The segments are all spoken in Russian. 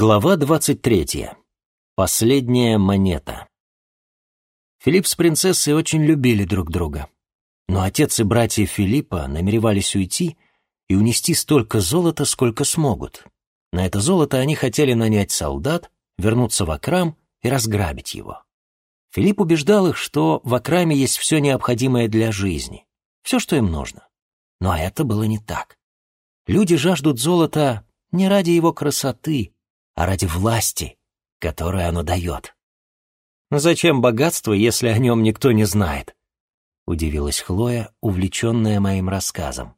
Глава 23. Последняя монета. Филипп с принцессой очень любили друг друга. Но отец и братья Филиппа намеревались уйти и унести столько золота, сколько смогут. На это золото они хотели нанять солдат, вернуться в Акрам и разграбить его. Филипп убеждал их, что в Акраме есть все необходимое для жизни, все, что им нужно. Но это было не так. Люди жаждут золота не ради его красоты, а ради власти, которую оно дает. «Зачем богатство, если о нем никто не знает?» — удивилась Хлоя, увлеченная моим рассказом.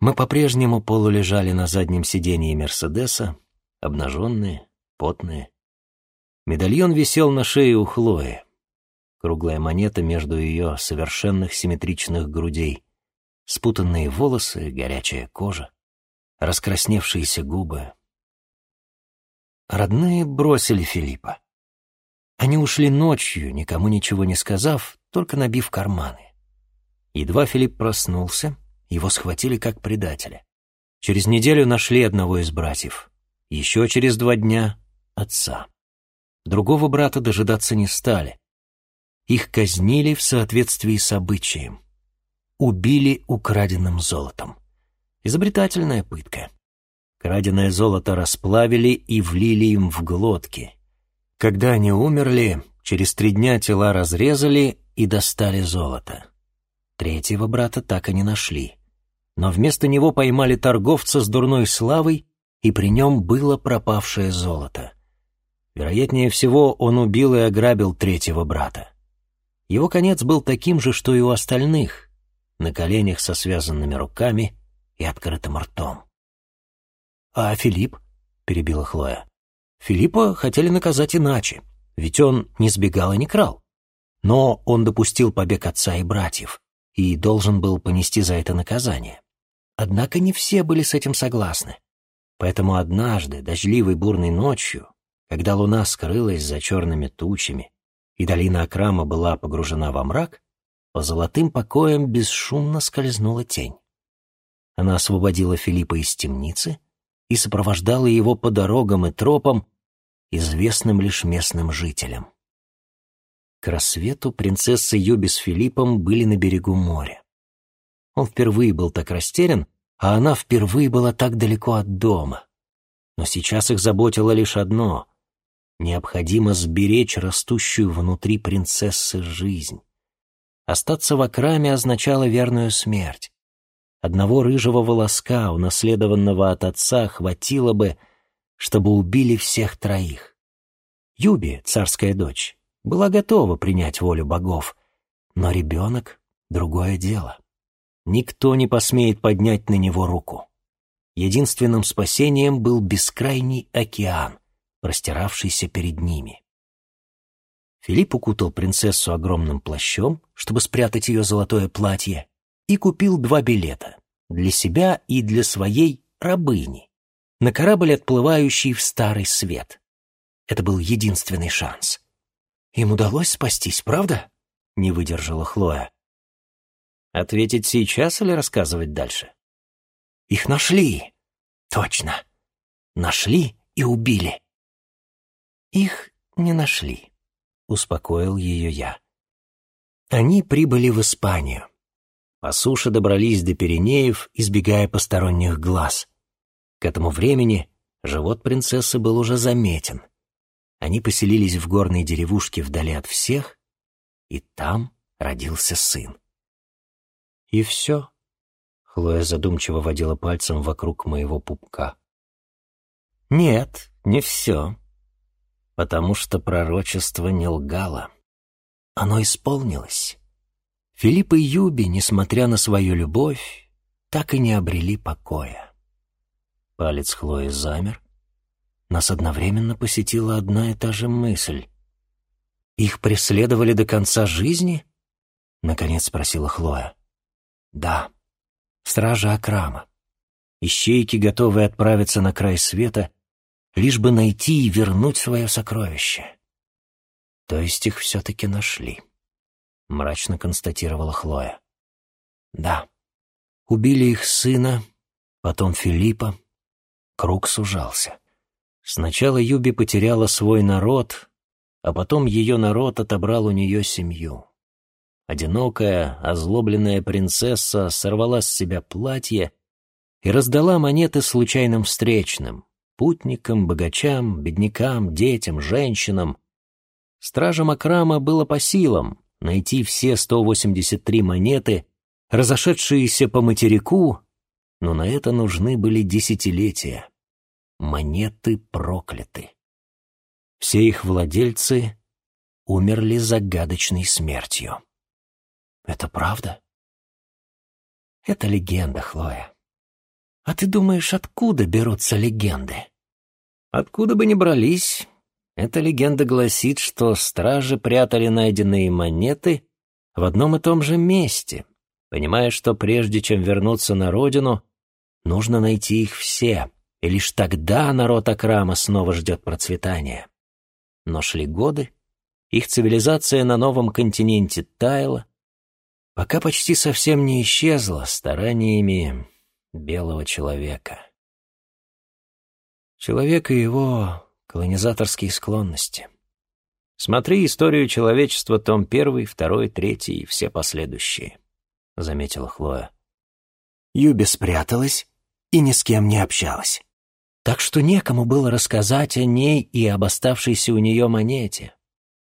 Мы по-прежнему полулежали на заднем сидении Мерседеса, обнаженные, потные. Медальон висел на шее у Хлои. Круглая монета между ее совершенных симметричных грудей. Спутанные волосы, горячая кожа, раскрасневшиеся губы, Родные бросили Филиппа. Они ушли ночью, никому ничего не сказав, только набив карманы. Едва Филипп проснулся, его схватили как предателя. Через неделю нашли одного из братьев. Еще через два дня — отца. Другого брата дожидаться не стали. Их казнили в соответствии с обычаем. Убили украденным золотом. Изобретательная пытка. Краденое золото расплавили и влили им в глотки. Когда они умерли, через три дня тела разрезали и достали золото. Третьего брата так и не нашли. Но вместо него поймали торговца с дурной славой, и при нем было пропавшее золото. Вероятнее всего, он убил и ограбил третьего брата. Его конец был таким же, что и у остальных, на коленях со связанными руками и открытым ртом. «А Филипп?» — перебила Хлоя. «Филиппа хотели наказать иначе, ведь он не сбегал и не крал. Но он допустил побег отца и братьев и должен был понести за это наказание. Однако не все были с этим согласны. Поэтому однажды, дождливой бурной ночью, когда луна скрылась за черными тучами и долина Акрама была погружена во мрак, по золотым покоям бесшумно скользнула тень. Она освободила Филиппа из темницы и сопровождала его по дорогам и тропам, известным лишь местным жителям. К рассвету принцесса Юби с Филиппом были на берегу моря. Он впервые был так растерян, а она впервые была так далеко от дома. Но сейчас их заботило лишь одно — необходимо сберечь растущую внутри принцессы жизнь. Остаться в Акраме означало верную смерть. Одного рыжего волоска, унаследованного от отца, хватило бы, чтобы убили всех троих. Юби, царская дочь, была готова принять волю богов, но ребенок — другое дело. Никто не посмеет поднять на него руку. Единственным спасением был бескрайний океан, простиравшийся перед ними. Филипп укутал принцессу огромным плащом, чтобы спрятать ее золотое платье, и купил два билета для себя и для своей рабыни на корабль, отплывающий в Старый Свет. Это был единственный шанс. Им удалось спастись, правда? Не выдержала Хлоя. Ответить сейчас или рассказывать дальше? Их нашли. Точно. Нашли и убили. Их не нашли, успокоил ее я. Они прибыли в Испанию. По суше добрались до Пиренеев, избегая посторонних глаз. К этому времени живот принцессы был уже заметен. Они поселились в горной деревушке вдали от всех, и там родился сын. «И все?» — Хлоя задумчиво водила пальцем вокруг моего пупка. «Нет, не все. Потому что пророчество не лгало. Оно исполнилось». Филипп и Юби, несмотря на свою любовь, так и не обрели покоя. Палец Хлои замер. Нас одновременно посетила одна и та же мысль. «Их преследовали до конца жизни?» — наконец спросила Хлоя. «Да, стража Акрама. Ищейки, готовые отправиться на край света, лишь бы найти и вернуть свое сокровище. То есть их все-таки нашли». — мрачно констатировала Хлоя. «Да, убили их сына, потом Филиппа. Круг сужался. Сначала Юби потеряла свой народ, а потом ее народ отобрал у нее семью. Одинокая, озлобленная принцесса сорвала с себя платье и раздала монеты случайным встречным — путникам, богачам, беднякам, детям, женщинам. Стражам Акрама было по силам найти все 183 монеты, разошедшиеся по материку, но на это нужны были десятилетия. Монеты прокляты. Все их владельцы умерли загадочной смертью. Это правда? Это легенда, Хлоя. А ты думаешь, откуда берутся легенды? Откуда бы ни брались, эта легенда гласит, что стражи прятали найденные монеты в одном и том же месте, понимая, что прежде чем вернуться на родину, нужно найти их все, и лишь тогда народ Акрама снова ждет процветания. Но шли годы, их цивилизация на новом континенте таяла, пока почти совсем не исчезла стараниями белого человека. Человек и его колонизаторские склонности. Смотри историю человечества, том 1, 2, 3 и все последующие, — заметила Хлоя. Юби спряталась и ни с кем не общалась. Так что некому было рассказать о ней и об оставшейся у нее монете,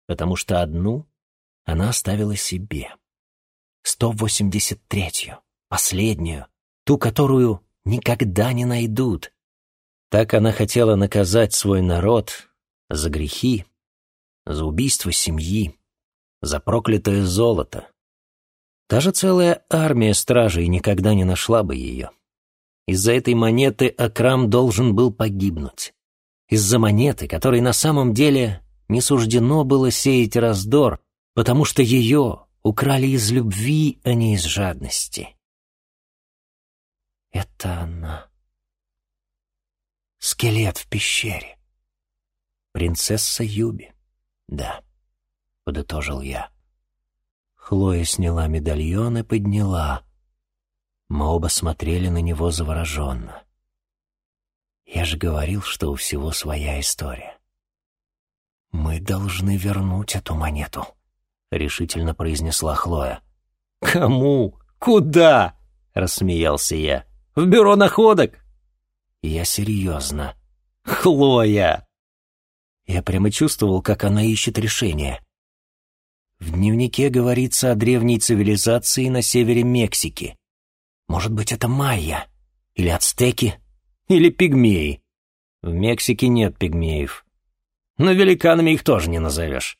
потому что одну она оставила себе. 183-ю, последнюю, ту, которую никогда не найдут. Так она хотела наказать свой народ за грехи, за убийство семьи, за проклятое золото. Даже целая армия стражей никогда не нашла бы ее. Из-за этой монеты Акрам должен был погибнуть. Из-за монеты, которой на самом деле не суждено было сеять раздор, потому что ее украли из любви, а не из жадности. Это она. Скелет в пещере. Принцесса Юби. Да, подытожил я. Хлоя сняла медальон и подняла. Мы оба смотрели на него завороженно. Я же говорил, что у всего своя история. Мы должны вернуть эту монету решительно произнесла Хлоя. «Кому? Куда?» — рассмеялся я. «В бюро находок?» «Я серьезно. Хлоя!» Я прямо чувствовал, как она ищет решение. В дневнике говорится о древней цивилизации на севере Мексики. Может быть, это майя? Или ацтеки? Или пигмеи? В Мексике нет пигмеев. Но великанами их тоже не назовешь.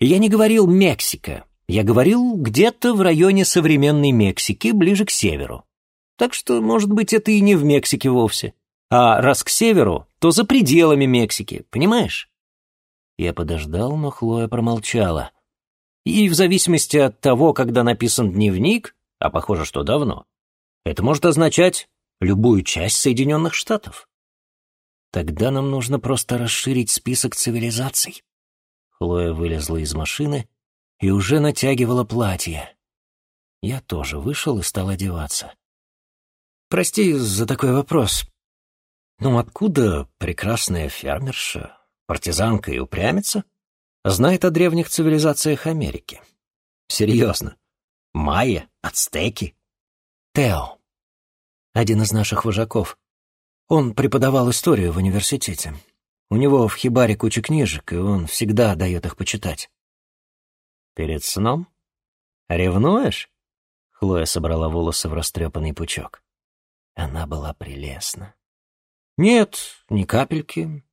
Я не говорил «Мексика», я говорил где-то в районе современной Мексики, ближе к северу. Так что, может быть, это и не в Мексике вовсе. А раз к северу, то за пределами Мексики, понимаешь? Я подождал, но Хлоя промолчала. И в зависимости от того, когда написан дневник, а похоже, что давно, это может означать любую часть Соединенных Штатов. Тогда нам нужно просто расширить список цивилизаций. Хлоя вылезла из машины и уже натягивала платье. Я тоже вышел и стал одеваться. «Прости за такой вопрос. Но откуда прекрасная фермерша, партизанка и упрямица знает о древних цивилизациях Америки? Серьезно. Майя, ацтеки. Тео. Один из наших вожаков. Он преподавал историю в университете. У него в хибаре куча книжек, и он всегда дает их почитать. «Перед сном? Ревнуешь?» Хлоя собрала волосы в растрепанный пучок. Она была прелестна. «Нет, ни капельки.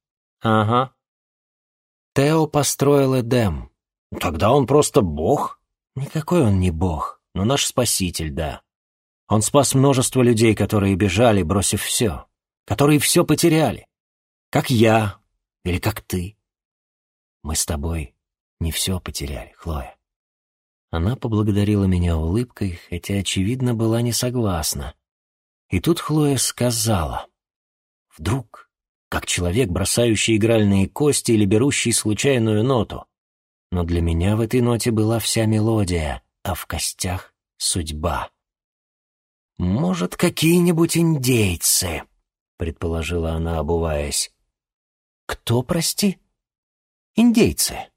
Ага». Тео построил Эдем. Тогда он просто бог. Никакой он не бог, но наш спаситель, да. Он спас множество людей, которые бежали, бросив все, которые все потеряли. Как я, или как ты. Мы с тобой не все потеряли, Хлоя. Она поблагодарила меня улыбкой, хотя, очевидно, была не согласна. И тут Хлоя сказала. Вдруг, как человек, бросающий игральные кости или берущий случайную ноту. Но для меня в этой ноте была вся мелодия, а в костях — судьба. «Может, какие-нибудь индейцы?» — предположила она, обуваясь. Кто, прости? Индейцы,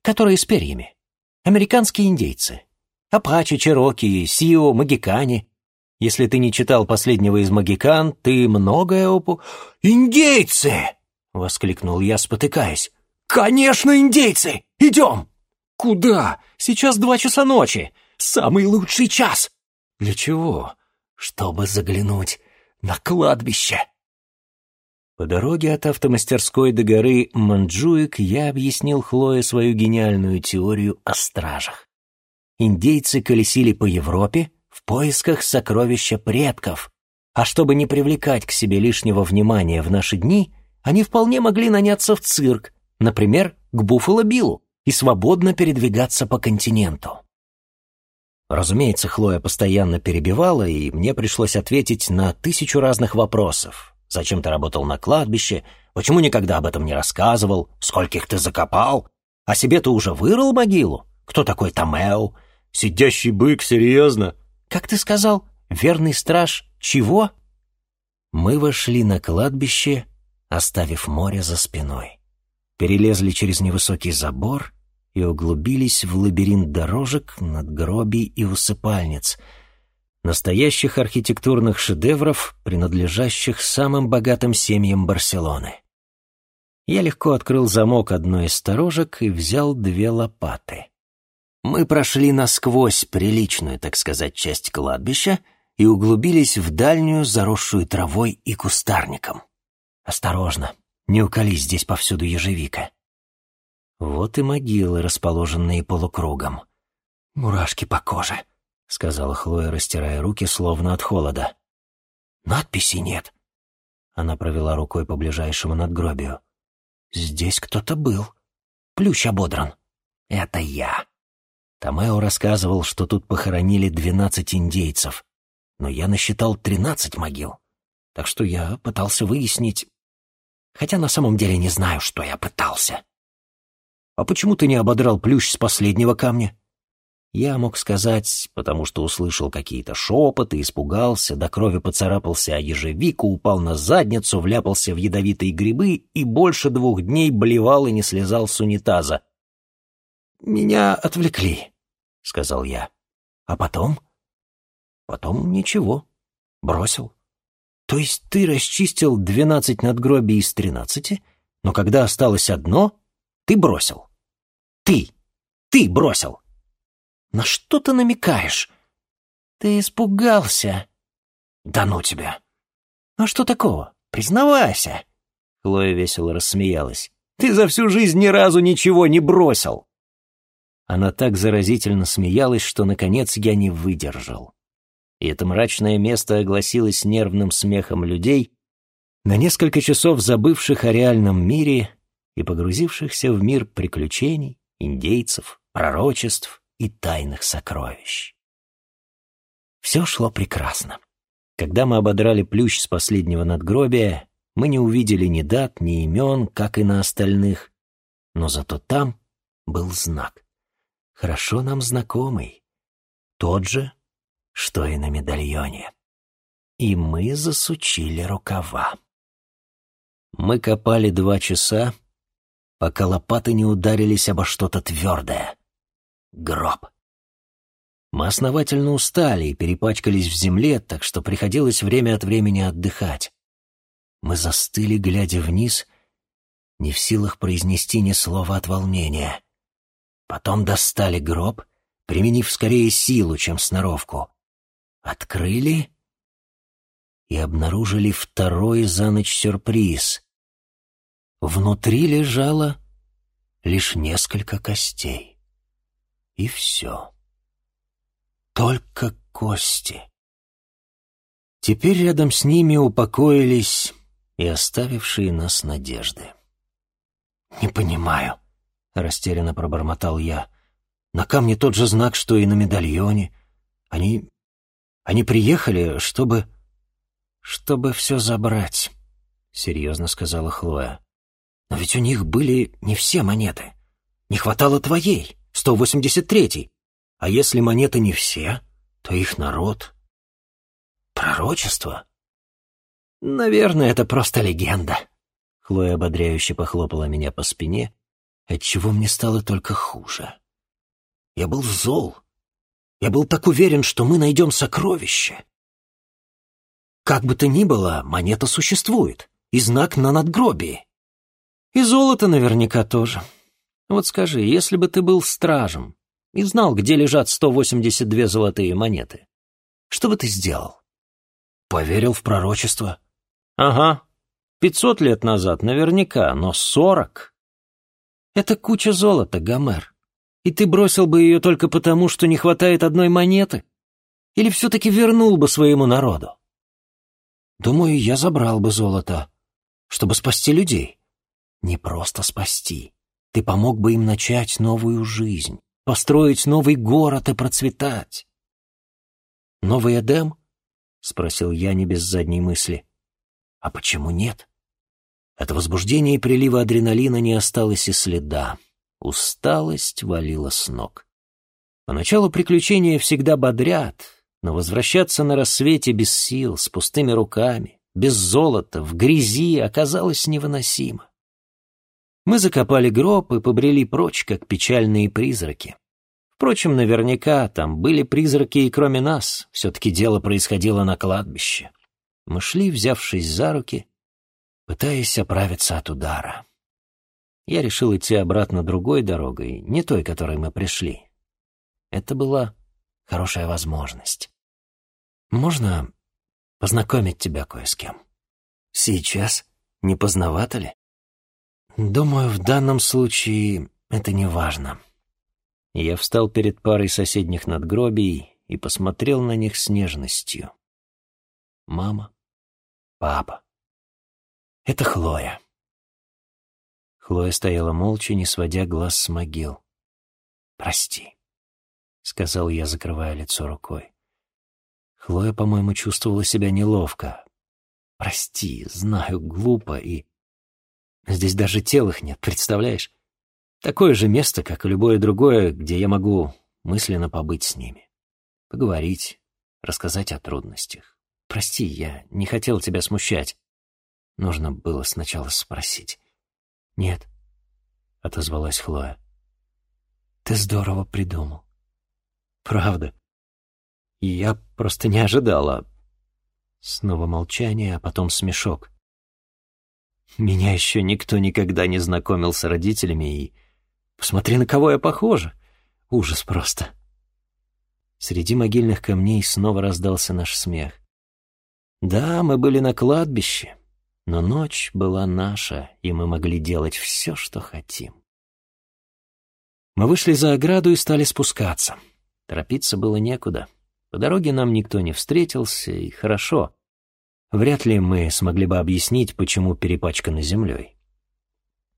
которые с перьями. Американские индейцы. Апачи, Чероки, Сио, Магикане. Если ты не читал последнего из Магикан, ты многое опу... «Индейцы!» — воскликнул я, спотыкаясь. «Конечно, индейцы! Идем!» «Куда? Сейчас два часа ночи. Самый лучший час!» «Для чего?» «Чтобы заглянуть на кладбище!» По дороге от автомастерской до горы Манджуик я объяснил Хлое свою гениальную теорию о стражах. Индейцы колесили по Европе в поисках сокровища предков, а чтобы не привлекать к себе лишнего внимания в наши дни, они вполне могли наняться в цирк, например, к Буффало Биллу, и свободно передвигаться по континенту. Разумеется, Хлоя постоянно перебивала, и мне пришлось ответить на тысячу разных вопросов, Зачем ты работал на кладбище? Почему никогда об этом не рассказывал? Скольких ты закопал? А себе ты уже вырыл могилу? Кто такой Томео? Сидящий бык, серьезно? Как ты сказал? Верный страж чего? Мы вошли на кладбище, оставив море за спиной. Перелезли через невысокий забор и углубились в лабиринт дорожек, надгробий и усыпальниц — настоящих архитектурных шедевров, принадлежащих самым богатым семьям Барселоны. Я легко открыл замок одной из сторожек и взял две лопаты. Мы прошли насквозь приличную, так сказать, часть кладбища и углубились в дальнюю, заросшую травой и кустарником. Осторожно, не уколись здесь повсюду ежевика. Вот и могилы, расположенные полукругом. Мурашки по коже. — сказала Хлоя, растирая руки, словно от холода. «Надписи нет». Она провела рукой по ближайшему надгробию. «Здесь кто-то был. Плющ ободран. Это я». Томео рассказывал, что тут похоронили двенадцать индейцев, но я насчитал тринадцать могил. Так что я пытался выяснить... Хотя на самом деле не знаю, что я пытался. «А почему ты не ободрал плющ с последнего камня?» Я мог сказать, потому что услышал какие-то шепоты, испугался, до крови поцарапался о ежевику, упал на задницу, вляпался в ядовитые грибы и больше двух дней блевал и не слезал с унитаза. «Меня отвлекли», — сказал я. «А потом?» «Потом ничего. Бросил. То есть ты расчистил двенадцать надгробий из тринадцати, но когда осталось одно, ты бросил. Ты! Ты бросил!» На что ты намекаешь? Ты испугался. Да ну тебя. А что такого? Признавайся. Хлоя весело рассмеялась. Ты за всю жизнь ни разу ничего не бросил. Она так заразительно смеялась, что, наконец, я не выдержал. И это мрачное место огласилось нервным смехом людей, на несколько часов забывших о реальном мире и погрузившихся в мир приключений, индейцев, пророчеств и тайных сокровищ. Все шло прекрасно. Когда мы ободрали плющ с последнего надгробия, мы не увидели ни дат, ни имен, как и на остальных, но зато там был знак, хорошо нам знакомый, тот же, что и на медальоне. И мы засучили рукава. Мы копали два часа, пока лопаты не ударились обо что-то твердое гроб. Мы основательно устали и перепачкались в земле, так что приходилось время от времени отдыхать. Мы застыли, глядя вниз, не в силах произнести ни слова от волнения. Потом достали гроб, применив скорее силу, чем сноровку. Открыли и обнаружили второй за ночь сюрприз. Внутри лежало лишь несколько костей. И все. Только кости. Теперь рядом с ними упокоились и оставившие нас надежды. «Не понимаю», — растерянно пробормотал я. «На камне тот же знак, что и на медальоне. Они... они приехали, чтобы... чтобы все забрать», — серьезно сказала Хлоя. «Но ведь у них были не все монеты. Не хватало твоей». 183-й. А если монеты не все, то их народ. Пророчество? Наверное, это просто легенда. Хлоя ободряюще похлопала меня по спине, отчего мне стало только хуже. Я был зол. Я был так уверен, что мы найдем сокровище. Как бы то ни было, монета существует, и знак на надгробии. И золото наверняка тоже. Вот скажи, если бы ты был стражем и знал, где лежат 182 золотые монеты, что бы ты сделал? Поверил в пророчество? Ага, пятьсот лет назад наверняка, но сорок — это куча золота, Гомер. И ты бросил бы ее только потому, что не хватает одной монеты? Или все-таки вернул бы своему народу? Думаю, я забрал бы золото, чтобы спасти людей. Не просто спасти. Ты помог бы им начать новую жизнь, построить новый город и процветать. «Новый Эдем?» — спросил я не без задней мысли. «А почему нет?» От возбуждения и прилива адреналина не осталось и следа. Усталость валила с ног. Поначалу приключения всегда бодрят, но возвращаться на рассвете без сил, с пустыми руками, без золота, в грязи оказалось невыносимо. Мы закопали гроб и побрели прочь, как печальные призраки. Впрочем, наверняка там были призраки и кроме нас, все-таки дело происходило на кладбище. Мы шли, взявшись за руки, пытаясь оправиться от удара. Я решил идти обратно другой дорогой, не той, которой мы пришли. Это была хорошая возможность. Можно познакомить тебя кое с кем? Сейчас? Не поздновато ли? Думаю, в данном случае это не важно. Я встал перед парой соседних надгробий и посмотрел на них с нежностью. Мама, папа. Это Хлоя. Хлоя стояла молча, не сводя глаз с могил. «Прости», — сказал я, закрывая лицо рукой. Хлоя, по-моему, чувствовала себя неловко. «Прости, знаю, глупо и...» Здесь даже тел их нет, представляешь? Такое же место, как и любое другое, где я могу мысленно побыть с ними. Поговорить, рассказать о трудностях. Прости, я не хотел тебя смущать. Нужно было сначала спросить. «Нет», — отозвалась Хлоя. «Ты здорово придумал». «Правда. Я просто не ожидала». Снова молчание, а потом смешок. Меня еще никто никогда не знакомил с родителями, и... Посмотри, на кого я похожа. Ужас просто. Среди могильных камней снова раздался наш смех. Да, мы были на кладбище, но ночь была наша, и мы могли делать все, что хотим. Мы вышли за ограду и стали спускаться. Торопиться было некуда. По дороге нам никто не встретился, и хорошо. Вряд ли мы смогли бы объяснить, почему перепачканы землей.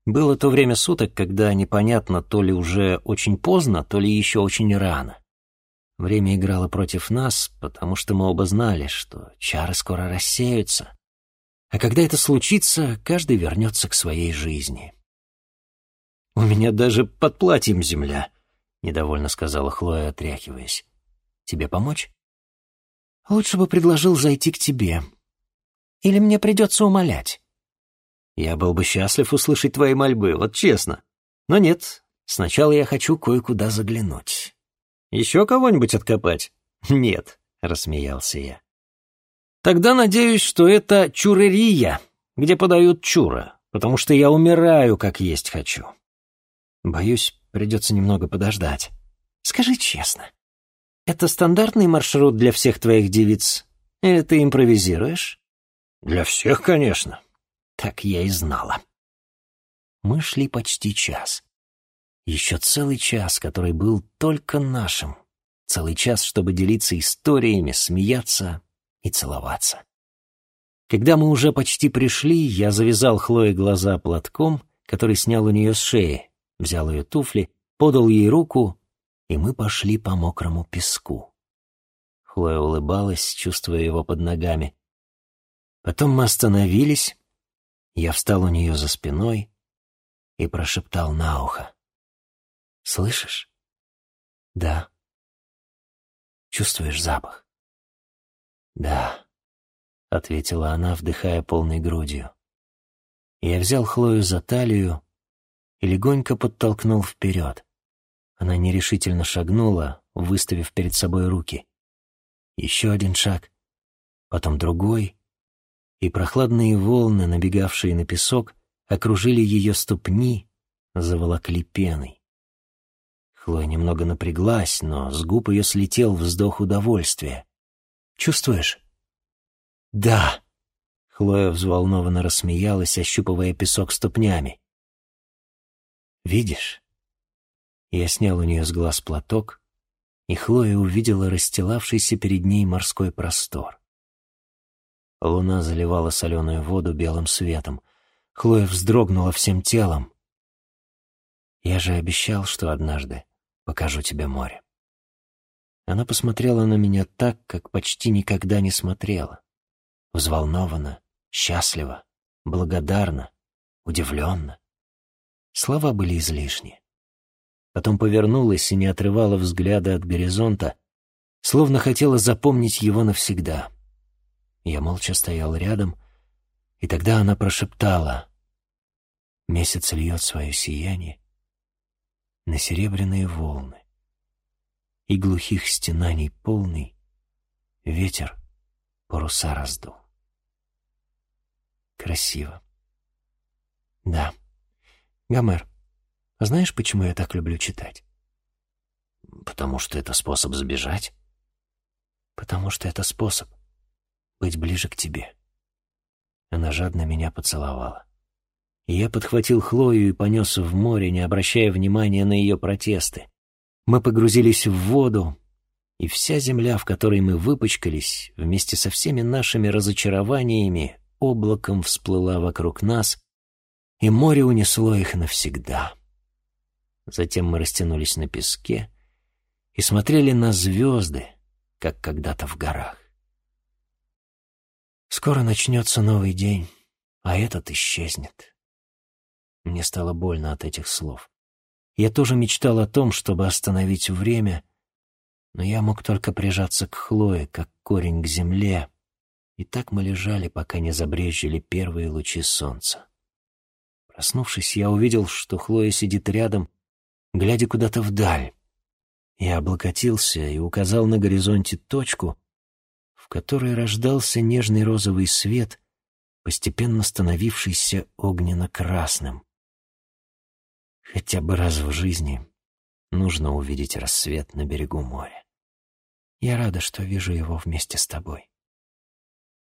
Было то время суток, когда непонятно, то ли уже очень поздно, то ли еще очень рано. Время играло против нас, потому что мы оба знали, что чары скоро рассеются. А когда это случится, каждый вернется к своей жизни. «У меня даже под платьем земля», — недовольно сказала Хлоя, отряхиваясь. «Тебе помочь?» «Лучше бы предложил зайти к тебе», или мне придется умолять?» «Я был бы счастлив услышать твои мольбы, вот честно. Но нет, сначала я хочу кое-куда заглянуть. Еще кого-нибудь откопать?» «Нет», — рассмеялся я. «Тогда надеюсь, что это чурерия, где подают чура, потому что я умираю, как есть хочу. Боюсь, придется немного подождать. Скажи честно, это стандартный маршрут для всех твоих девиц? Или ты импровизируешь?» Для всех, конечно. Так я и знала. Мы шли почти час. Еще целый час, который был только нашим. Целый час, чтобы делиться историями, смеяться и целоваться. Когда мы уже почти пришли, я завязал Хлое глаза платком, который снял у нее с шеи, взял ее туфли, подал ей руку, и мы пошли по мокрому песку. Хлоя улыбалась, чувствуя его под ногами. Потом мы остановились, я встал у нее за спиной и прошептал на ухо. «Слышишь?» «Да». «Чувствуешь запах?» «Да», — ответила она, вдыхая полной грудью. Я взял Хлою за талию и легонько подтолкнул вперед. Она нерешительно шагнула, выставив перед собой руки. Еще один шаг, потом другой, и прохладные волны, набегавшие на песок, окружили ее ступни, заволокли пеной. Хлоя немного напряглась, но с губ ее слетел вздох удовольствия. «Чувствуешь?» «Да!» Хлоя взволнованно рассмеялась, ощупывая песок ступнями. «Видишь?» Я снял у нее с глаз платок, и Хлоя увидела расстилавшийся перед ней морской простор. Луна заливала соленую воду белым светом. Хлоя вздрогнула всем телом. «Я же обещал, что однажды покажу тебе море». Она посмотрела на меня так, как почти никогда не смотрела. Взволнованно, счастливо, благодарна, удивленно. Слова были излишни. Потом повернулась и не отрывала взгляда от горизонта, словно хотела запомнить его навсегда. Я молча стоял рядом, и тогда она прошептала. Месяц льет свое сияние на серебряные волны, и глухих стенаний полный ветер паруса раздул. Красиво. Да. Гомер, знаешь, почему я так люблю читать? Потому что это способ сбежать? Потому что это способ быть ближе к тебе. Она жадно меня поцеловала. И я подхватил Хлою и понес в море, не обращая внимания на ее протесты. Мы погрузились в воду, и вся земля, в которой мы выпачкались, вместе со всеми нашими разочарованиями, облаком всплыла вокруг нас, и море унесло их навсегда. Затем мы растянулись на песке и смотрели на звезды, как когда-то в горах. Скоро начнется новый день, а этот исчезнет. Мне стало больно от этих слов. Я тоже мечтал о том, чтобы остановить время, но я мог только прижаться к Хлое, как корень к земле, и так мы лежали, пока не забрезжили первые лучи солнца. Проснувшись, я увидел, что Хлоя сидит рядом, глядя куда-то вдаль. Я облокотился и указал на горизонте точку, в которой рождался нежный розовый свет, постепенно становившийся огненно-красным. Хотя бы раз в жизни нужно увидеть рассвет на берегу моря. Я рада, что вижу его вместе с тобой.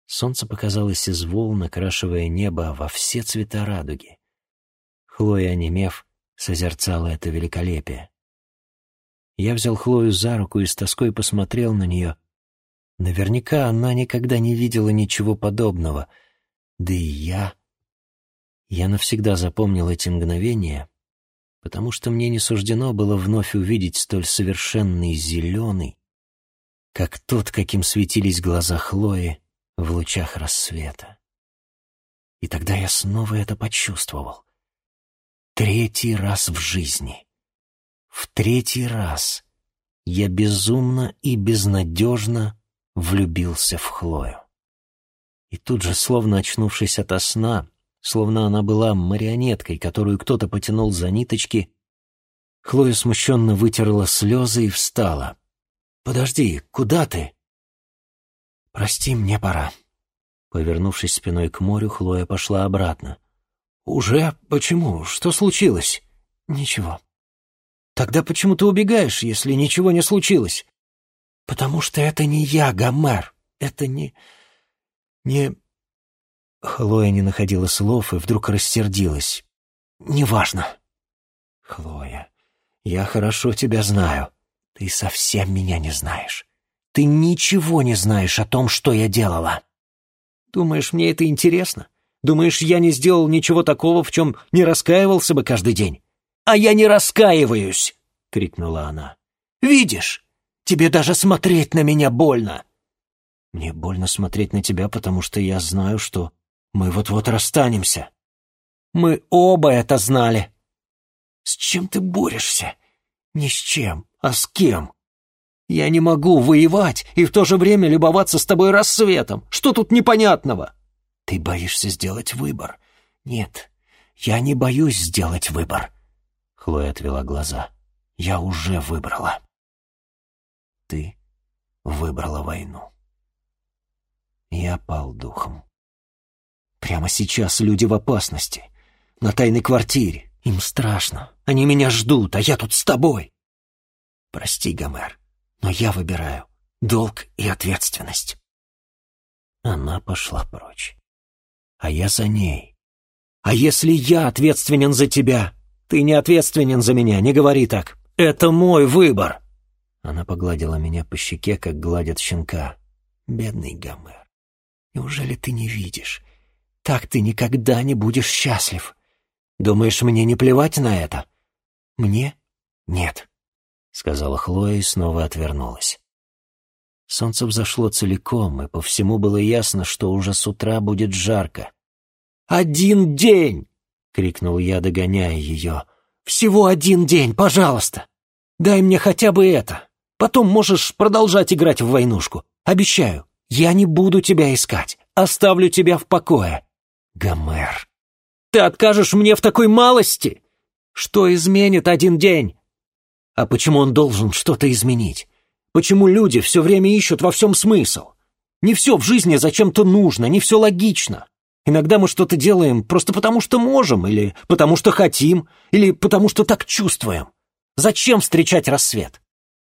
Солнце показалось из волн, окрашивая небо во все цвета радуги. Хлоя, онемев, созерцала это великолепие. Я взял Хлою за руку и с тоской посмотрел на нее, Наверняка она никогда не видела ничего подобного. Да и я... Я навсегда запомнил эти мгновения, потому что мне не суждено было вновь увидеть столь совершенный зеленый, как тот, каким светились глаза Хлои в лучах рассвета. И тогда я снова это почувствовал. Третий раз в жизни. В третий раз я безумно и безнадежно влюбился в Хлою. И тут же, словно очнувшись ото сна, словно она была марионеткой, которую кто-то потянул за ниточки, Хлоя смущенно вытерла слезы и встала. «Подожди, куда ты?» «Прости, мне пора». Повернувшись спиной к морю, Хлоя пошла обратно. «Уже? Почему? Что случилось?» «Ничего». «Тогда почему ты убегаешь, если ничего не случилось?» «Потому что это не я, Гомер. Это не... не...» Хлоя не находила слов и вдруг рассердилась. «Неважно». «Хлоя, я хорошо тебя знаю. Ты совсем меня не знаешь. Ты ничего не знаешь о том, что я делала. Думаешь, мне это интересно? Думаешь, я не сделал ничего такого, в чем не раскаивался бы каждый день? А я не раскаиваюсь!» — крикнула она. «Видишь, Тебе даже смотреть на меня больно!» «Мне больно смотреть на тебя, потому что я знаю, что мы вот-вот расстанемся. Мы оба это знали. С чем ты борешься? Ни с чем, а с кем? Я не могу воевать и в то же время любоваться с тобой рассветом. Что тут непонятного? Ты боишься сделать выбор. Нет, я не боюсь сделать выбор. Хлоя отвела глаза. Я уже выбрала. Ты выбрала войну. Я пал духом. Прямо сейчас люди в опасности. На тайной квартире. Им страшно. Они меня ждут, а я тут с тобой. Прости, Гомер, но я выбираю долг и ответственность. Она пошла прочь. А я за ней. А если я ответственен за тебя? Ты не ответственен за меня, не говори так. Это мой выбор. Она погладила меня по щеке, как гладят щенка. Бедный Гомер. Неужели ты не видишь? Так ты никогда не будешь счастлив. Думаешь, мне не плевать на это? Мне? Нет, — сказала Хлоя и снова отвернулась. Солнце взошло целиком, и по всему было ясно, что уже с утра будет жарко. «Один день!» — крикнул я, догоняя ее. «Всего один день, пожалуйста! Дай мне хотя бы это! Потом можешь продолжать играть в войнушку. Обещаю, я не буду тебя искать. Оставлю тебя в покое. Гомер, ты откажешь мне в такой малости? Что изменит один день? А почему он должен что-то изменить? Почему люди все время ищут во всем смысл? Не все в жизни зачем-то нужно, не все логично. Иногда мы что-то делаем просто потому, что можем, или потому, что хотим, или потому, что так чувствуем. Зачем встречать рассвет?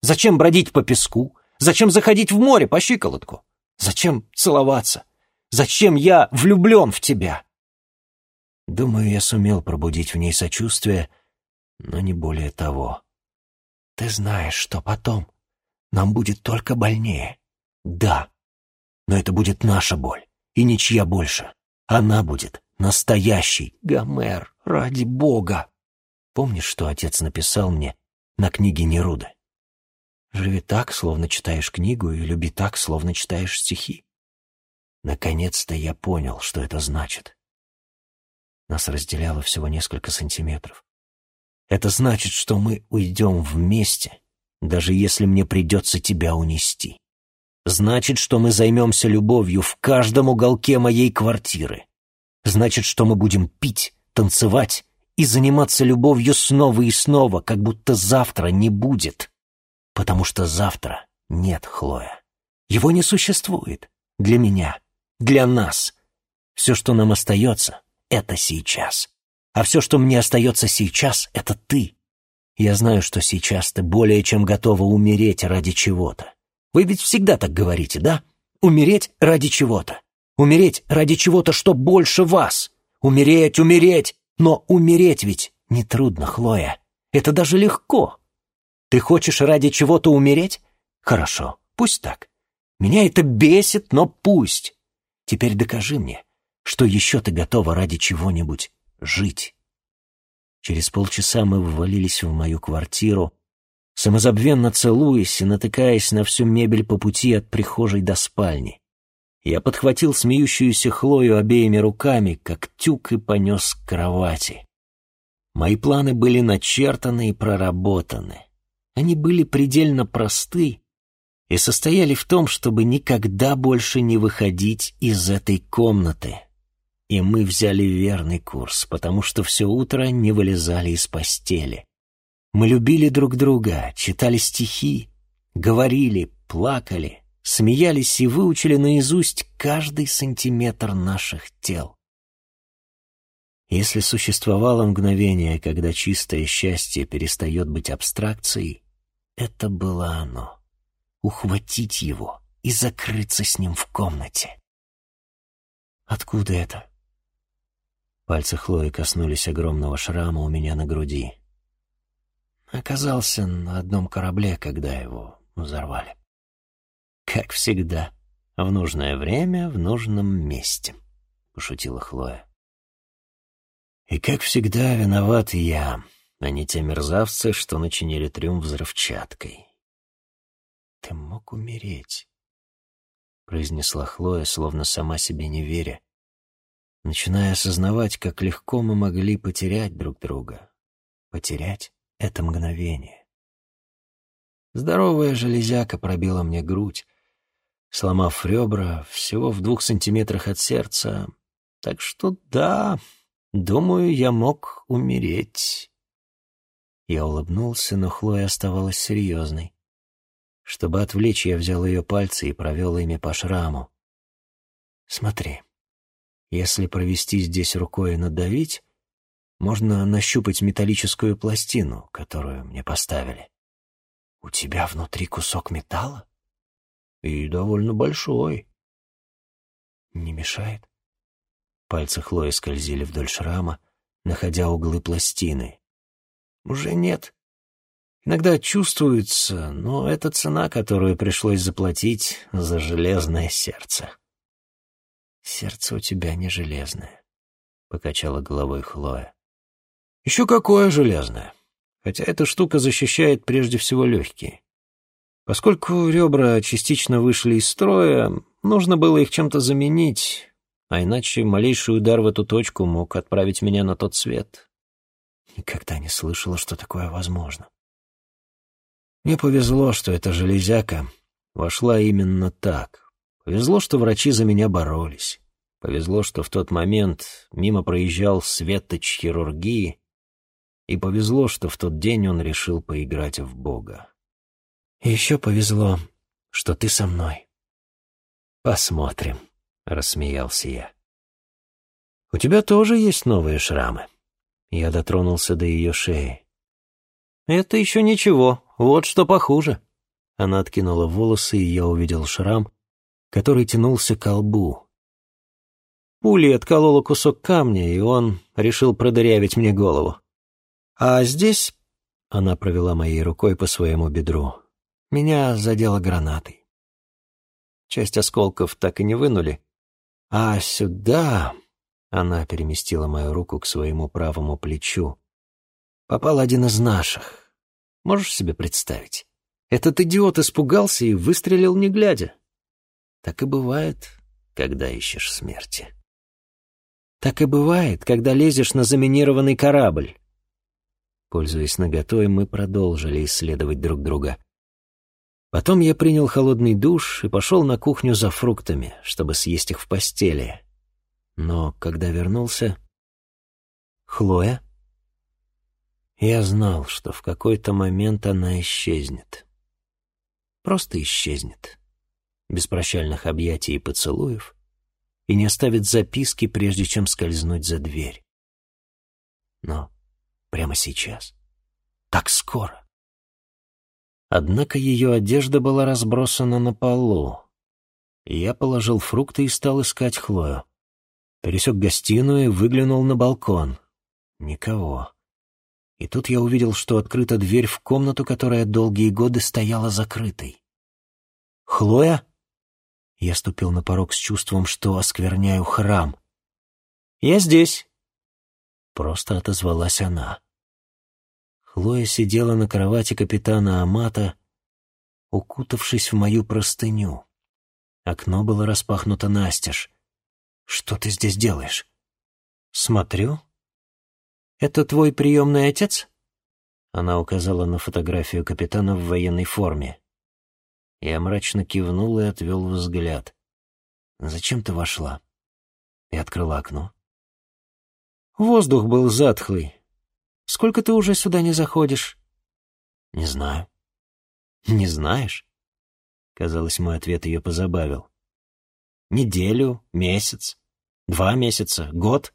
Зачем бродить по песку? Зачем заходить в море по щиколотку? Зачем целоваться? Зачем я влюблен в тебя? Думаю, я сумел пробудить в ней сочувствие, но не более того. Ты знаешь, что потом нам будет только больнее. Да, но это будет наша боль, и ничья больше. Она будет настоящий. Гомер, ради бога. Помнишь, что отец написал мне на книге Неруды? Живи так, словно читаешь книгу, и люби так, словно читаешь стихи. Наконец-то я понял, что это значит. Нас разделяло всего несколько сантиметров. Это значит, что мы уйдем вместе, даже если мне придется тебя унести. Значит, что мы займемся любовью в каждом уголке моей квартиры. Значит, что мы будем пить, танцевать и заниматься любовью снова и снова, как будто завтра не будет. Потому что завтра нет Хлоя. Его не существует. Для меня, для нас. Все, что нам остается, это сейчас. А все, что мне остается сейчас, это ты. Я знаю, что сейчас ты более чем готова умереть ради чего-то. Вы ведь всегда так говорите, да? Умереть ради чего-то. Умереть ради чего-то, что больше вас. Умереть, умереть. Но умереть ведь не трудно, Хлоя. Это даже легко. Ты хочешь ради чего-то умереть? Хорошо, пусть так. Меня это бесит, но пусть. Теперь докажи мне, что еще ты готова ради чего-нибудь жить. Через полчаса мы ввалились в мою квартиру, самозабвенно целуясь и натыкаясь на всю мебель по пути от прихожей до спальни. Я подхватил смеющуюся Хлою обеими руками, как тюк, и понес к кровати. Мои планы были начертаны и проработаны. Они были предельно просты и состояли в том, чтобы никогда больше не выходить из этой комнаты, и мы взяли верный курс, потому что все утро не вылезали из постели. Мы любили друг друга, читали стихи, говорили, плакали, смеялись и выучили наизусть каждый сантиметр наших тел. Если существовало мгновение, когда чистое счастье перестает быть абстракцией, это было оно. Ухватить его и закрыться с ним в комнате. Откуда это? Пальцы Хлои коснулись огромного шрама у меня на груди. Оказался на одном корабле, когда его взорвали. Как всегда, в нужное время, в нужном месте, — пошутила Хлоя. И как всегда виноват я, а не те мерзавцы, что начинили трюм взрывчаткой. «Ты мог умереть», — произнесла Хлоя, словно сама себе не веря, начиная осознавать, как легко мы могли потерять друг друга. Потерять это мгновение. Здоровая железяка пробила мне грудь, сломав ребра всего в двух сантиметрах от сердца. Так что да, Думаю, я мог умереть. Я улыбнулся, но Хлоя оставалась серьезной. Чтобы отвлечь, я взял ее пальцы и провел ими по шраму. Смотри, если провести здесь рукой и надавить, можно нащупать металлическую пластину, которую мне поставили. У тебя внутри кусок металла? И довольно большой. Не мешает? Пальцы Хлои скользили вдоль шрама, находя углы пластины. Уже нет. Иногда чувствуется, но это цена, которую пришлось заплатить за железное сердце. «Сердце у тебя не железное», — покачала головой Хлоя. «Еще какое железное? Хотя эта штука защищает прежде всего легкие. Поскольку ребра частично вышли из строя, нужно было их чем-то заменить, а иначе малейший удар в эту точку мог отправить меня на тот свет. Никогда не слышала, что такое возможно. Мне повезло, что эта железяка вошла именно так. Повезло, что врачи за меня боролись. Повезло, что в тот момент мимо проезжал светоч хирургии. И повезло, что в тот день он решил поиграть в Бога. Еще повезло, что ты со мной. Посмотрим, — рассмеялся я. У тебя тоже есть новые шрамы. Я дотронулся до ее шеи. Это еще ничего, вот что похуже. Она откинула волосы, и я увидел шрам, который тянулся к лбу. Пулей отколола кусок камня, и он решил продырявить мне голову. А здесь... Она провела моей рукой по своему бедру. Меня задело гранатой. Часть осколков так и не вынули. А сюда... Она переместила мою руку к своему правому плечу. Попал один из наших. Можешь себе представить? Этот идиот испугался и выстрелил не глядя. Так и бывает, когда ищешь смерти. Так и бывает, когда лезешь на заминированный корабль. Пользуясь наготой, мы продолжили исследовать друг друга. Потом я принял холодный душ и пошел на кухню за фруктами, чтобы съесть их в постели. Но когда вернулся... Хлоя я знал, что в какой-то момент она исчезнет. Просто исчезнет. Без прощальных объятий и поцелуев. И не оставит записки, прежде чем скользнуть за дверь. Но прямо сейчас. Так скоро. Однако ее одежда была разбросана на полу. Я положил фрукты и стал искать Хлою. Пересек гостиную и выглянул на балкон. Никого. И тут я увидел, что открыта дверь в комнату, которая долгие годы стояла закрытой. «Хлоя?» Я ступил на порог с чувством, что оскверняю храм. «Я здесь!» Просто отозвалась она. Хлоя сидела на кровати капитана Амата, укутавшись в мою простыню. Окно было распахнуто настежь. «Что ты здесь делаешь?» «Смотрю», «Это твой приемный отец?» Она указала на фотографию капитана в военной форме. Я мрачно кивнул и отвел взгляд. «Зачем ты вошла?» И открыла окно. «Воздух был затхлый. Сколько ты уже сюда не заходишь?» «Не знаю». «Не знаешь?» Казалось, мой ответ ее позабавил. «Неделю, месяц, два месяца, год?»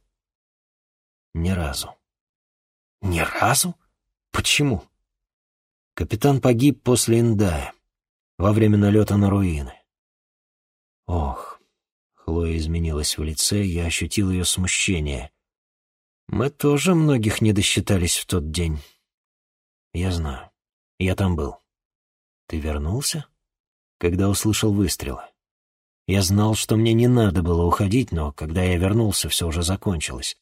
«Ни разу». Ни разу? Почему? Капитан погиб после Индая, во время налета на руины. Ох, Хлоя изменилась в лице, я ощутил ее смущение. Мы тоже многих не досчитались в тот день. Я знаю, я там был. Ты вернулся? Когда услышал выстрелы. Я знал, что мне не надо было уходить, но когда я вернулся, все уже закончилось.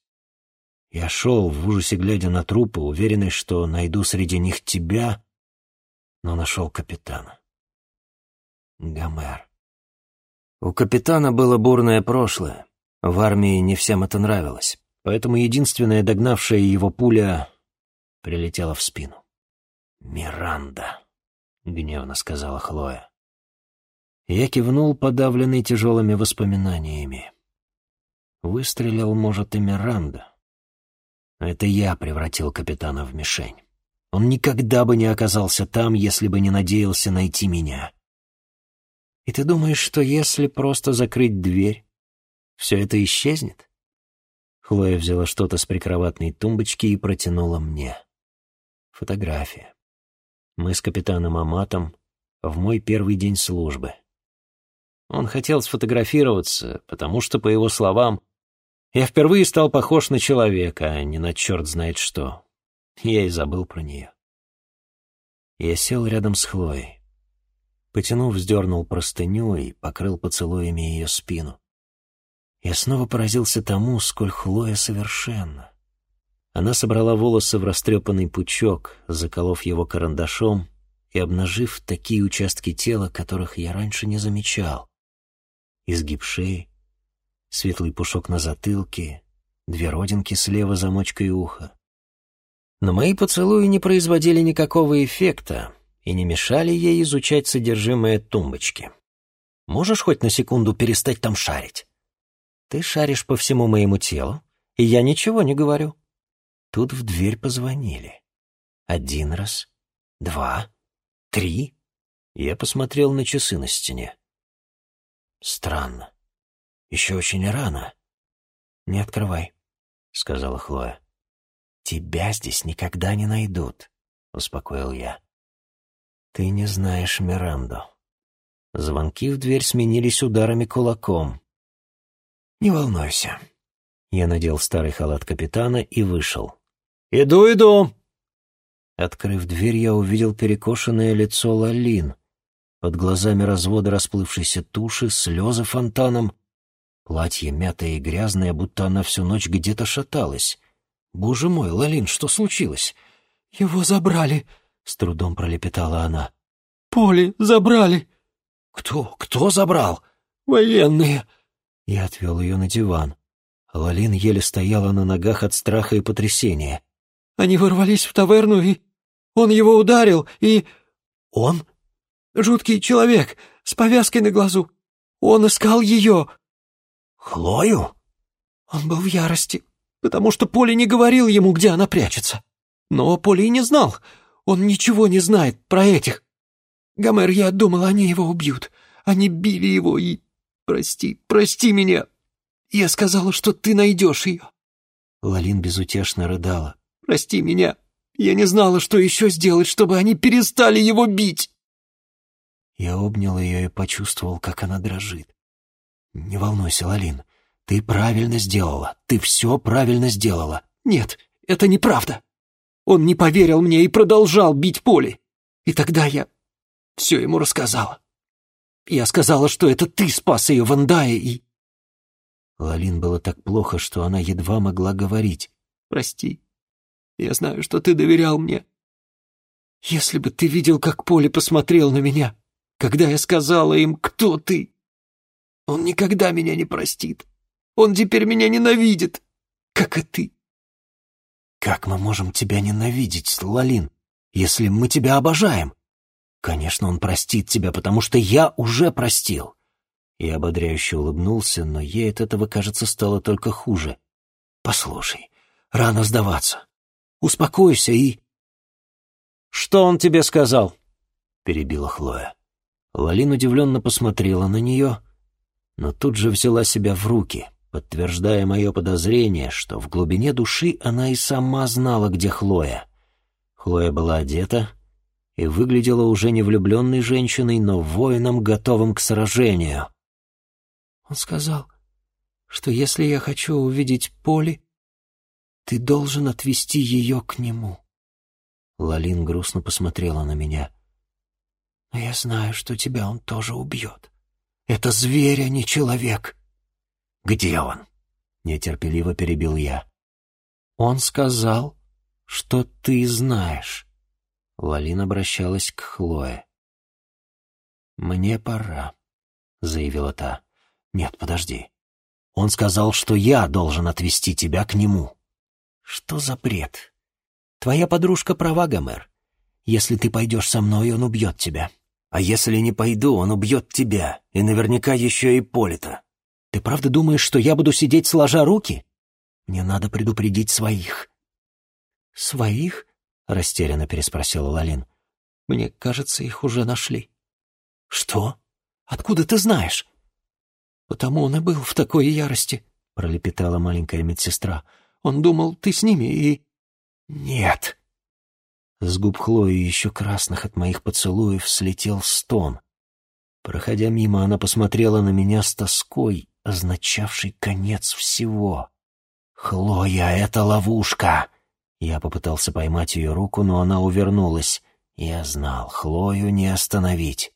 Я шел, в ужасе глядя на трупы, уверенный, что найду среди них тебя, но нашел капитана. Гомер. У капитана было бурное прошлое. В армии не всем это нравилось, поэтому единственная догнавшая его пуля прилетела в спину. «Миранда», — гневно сказала Хлоя. Я кивнул, подавленный тяжелыми воспоминаниями. Выстрелил, может, и Миранда Это я превратил капитана в мишень. Он никогда бы не оказался там, если бы не надеялся найти меня. И ты думаешь, что если просто закрыть дверь, все это исчезнет? Хлоя взяла что-то с прикроватной тумбочки и протянула мне. Фотография. Мы с капитаном Аматом в мой первый день службы. Он хотел сфотографироваться, потому что, по его словам, я впервые стал похож на человека, а не на черт знает что. Я и забыл про нее. Я сел рядом с Хлоей. Потянув, вздернул простыню и покрыл поцелуями ее спину. Я снова поразился тому, сколь Хлоя совершенна. Она собрала волосы в растрепанный пучок, заколов его карандашом и обнажив такие участки тела, которых я раньше не замечал. Изгиб шеи, светлый пушок на затылке, две родинки слева за мочкой уха. Но мои поцелуи не производили никакого эффекта и не мешали ей изучать содержимое тумбочки. «Можешь хоть на секунду перестать там шарить?» «Ты шаришь по всему моему телу, и я ничего не говорю». Тут в дверь позвонили. Один раз, два, три. Я посмотрел на часы на стене. Странно. Еще очень рано. Не открывай, сказала Хлоя. Тебя здесь никогда не найдут, успокоил я. Ты не знаешь Миранду. Звонки в дверь сменились ударами кулаком. Не волнуйся. Я надел старый халат капитана и вышел. «Иду, иду!» Открыв дверь, я увидел перекошенное лицо Лалин. Под глазами развода расплывшейся туши, слезы фонтаном. Платье мятое и грязное, будто она всю ночь где-то шаталась. «Боже мой, Лалин, что случилось?» «Его забрали», — с трудом пролепетала она. «Поле забрали». «Кто? Кто забрал?» «Военные». Я отвел ее на диван. Лалин еле стояла на ногах от страха и потрясения. Они ворвались в таверну, и он его ударил, и... Он? Жуткий человек, с повязкой на глазу. Он искал ее. Хлою? Он был в ярости, потому что Поли не говорил ему, где она прячется. Но Поли и не знал. Он ничего не знает про этих. Гомер, я думал, они его убьют. Они били его и... Прости, прости меня. Я сказала, что ты найдешь ее. Лалин безутешно рыдала. Прости меня. Я не знала, что еще сделать, чтобы они перестали его бить. Я обнял ее и почувствовал, как она дрожит. «Не волнуйся, Лалин. Ты правильно сделала. Ты все правильно сделала. Нет, это неправда. Он не поверил мне и продолжал бить Поли. И тогда я все ему рассказала. Я сказала, что это ты спас ее в Андае и...» Лалин было так плохо, что она едва могла говорить. «Прости, я знаю, что ты доверял мне. Если бы ты видел, как Поле посмотрел на меня, когда я сказала им, кто ты. Он никогда меня не простит. Он теперь меня ненавидит, как и ты. Как мы можем тебя ненавидеть, Лалин, если мы тебя обожаем? Конечно, он простит тебя, потому что я уже простил. Я ободряюще улыбнулся, но ей от этого, кажется, стало только хуже. Послушай, рано сдаваться. Успокойся и...» «Что он тебе сказал?» — перебила Хлоя. Лалин удивленно посмотрела на нее, но тут же взяла себя в руки, подтверждая мое подозрение, что в глубине души она и сама знала, где Хлоя. Хлоя была одета и выглядела уже не влюбленной женщиной, но воином, готовым к сражению. Он сказал, что если я хочу увидеть Поли, ты должен отвести ее к нему. Лалин грустно посмотрела на меня. Но я знаю, что тебя он тоже убьет. Это зверь, а не человек. Где он? Нетерпеливо перебил я. Он сказал, что ты знаешь. Лалин обращалась к Хлое. «Мне пора», — заявила та. «Нет, подожди. Он сказал, что я должен отвезти тебя к нему». Что за бред? Твоя подружка права, Гомер. Если ты пойдешь со мной, он убьет тебя. А если не пойду, он убьет тебя, и наверняка еще и Полита. Ты правда думаешь, что я буду сидеть сложа руки? Мне надо предупредить своих. «Своих?» — растерянно переспросила Лалин. «Мне кажется, их уже нашли». «Что? Откуда ты знаешь?» «Потому он и был в такой ярости», — пролепетала маленькая медсестра. «Он думал, ты с ними и...» «Нет!» С губ Хлои, еще красных от моих поцелуев, слетел стон. Проходя мимо, она посмотрела на меня с тоской, означавшей конец всего. «Хлоя, это ловушка!» Я попытался поймать ее руку, но она увернулась. Я знал, Хлою не остановить.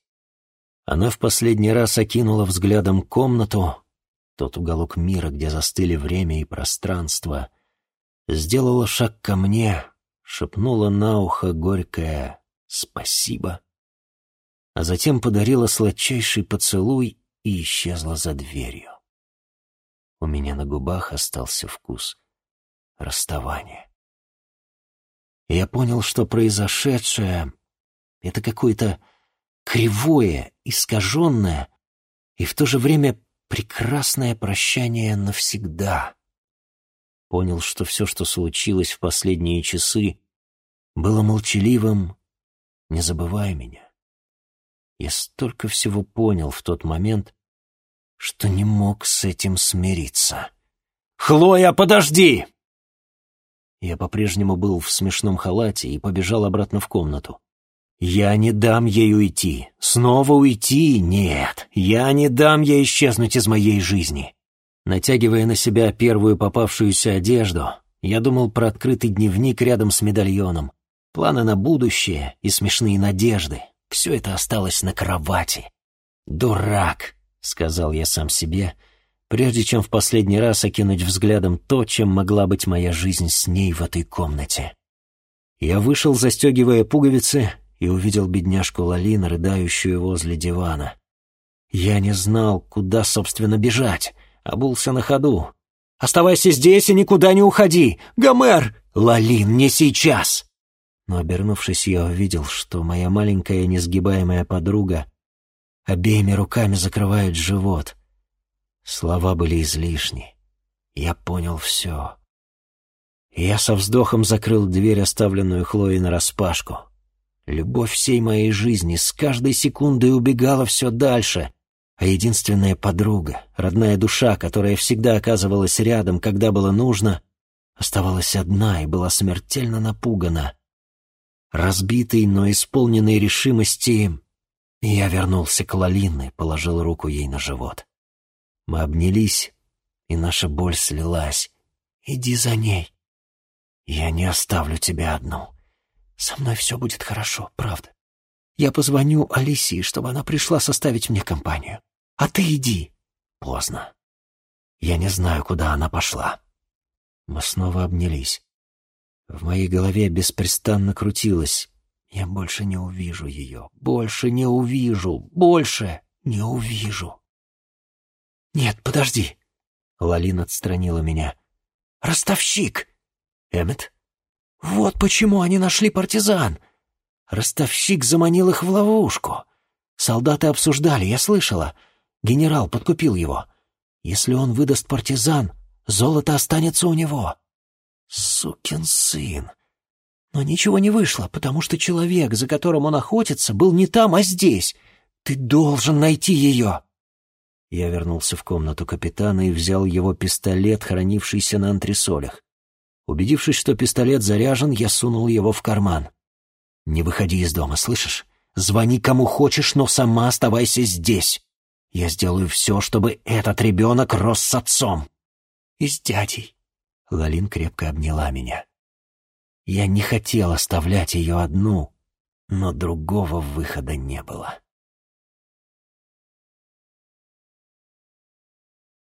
Она в последний раз окинула взглядом комнату, тот уголок мира, где застыли время и пространство, сделала шаг ко мне, шепнула на ухо горькое «спасибо», а затем подарила сладчайший поцелуй и исчезла за дверью. У меня на губах остался вкус расставания. И я понял, что произошедшее — это какое-то кривое, искаженное и в то же время прекрасное прощание навсегда. Понял, что все, что случилось в последние часы, было молчаливым «не забывай меня». Я столько всего понял в тот момент, что не мог с этим смириться. «Хлоя, подожди!» Я по-прежнему был в смешном халате и побежал обратно в комнату. Я не дам ей уйти. Снова уйти? Нет. Я не дам ей исчезнуть из моей жизни. Натягивая на себя первую попавшуюся одежду, я думал про открытый дневник рядом с медальоном, планы на будущее и смешные надежды. Все это осталось на кровати. «Дурак», — сказал я сам себе, прежде чем в последний раз окинуть взглядом то, чем могла быть моя жизнь с ней в этой комнате. Я вышел, застегивая пуговицы, и увидел бедняжку Лалин, рыдающую возле дивана. Я не знал, куда, собственно, бежать. Обулся на ходу. «Оставайся здесь и никуда не уходи! Гомер!» «Лалин, не сейчас!» Но, обернувшись, я увидел, что моя маленькая несгибаемая подруга обеими руками закрывает живот. Слова были излишни. Я понял все. я со вздохом закрыл дверь, оставленную Хлоей нараспашку. Любовь всей моей жизни с каждой секундой убегала все дальше, а единственная подруга, родная душа, которая всегда оказывалась рядом, когда было нужно, оставалась одна и была смертельно напугана. Разбитый, но исполненный решимости, я вернулся к Лалине, положил руку ей на живот. Мы обнялись, и наша боль слилась. «Иди за ней. Я не оставлю тебя одну». Со мной все будет хорошо, правда. Я позвоню Алисии, чтобы она пришла составить мне компанию. А ты иди. Поздно. Я не знаю, куда она пошла. Мы снова обнялись. В моей голове беспрестанно крутилось. Я больше не увижу ее. Больше не увижу. Больше не увижу. Нет, подожди. Лалин отстранила меня. Ростовщик. Эммет? Вот почему они нашли партизан. Ростовщик заманил их в ловушку. Солдаты обсуждали, я слышала. Генерал подкупил его. Если он выдаст партизан, золото останется у него. Сукин сын. Но ничего не вышло, потому что человек, за которым он охотится, был не там, а здесь. Ты должен найти ее. Я вернулся в комнату капитана и взял его пистолет, хранившийся на антресолях. Убедившись, что пистолет заряжен, я сунул его в карман. «Не выходи из дома, слышишь? Звони кому хочешь, но сама оставайся здесь. Я сделаю все, чтобы этот ребенок рос с отцом». «И с дядей». Лалин крепко обняла меня. Я не хотел оставлять ее одну, но другого выхода не было.